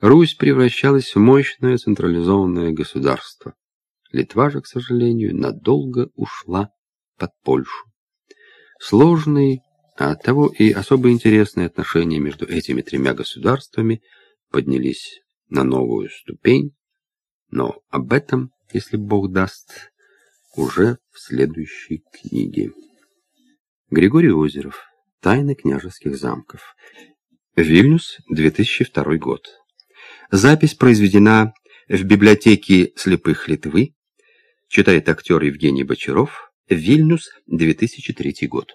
Русь превращалась в мощное централизованное государство. Литва же, к сожалению, надолго ушла под Польшу. Сложные, а оттого и особо интересные отношения между этими тремя государствами поднялись на новую ступень, но об этом, если Бог даст, уже в следующей книге. Григорий Озеров. Тайны княжеских замков. Вильнюс, 2002 год. Запись произведена в библиотеке слепых Литвы. Читает актер Евгений Бочаров. Вильнюс, 2003 год.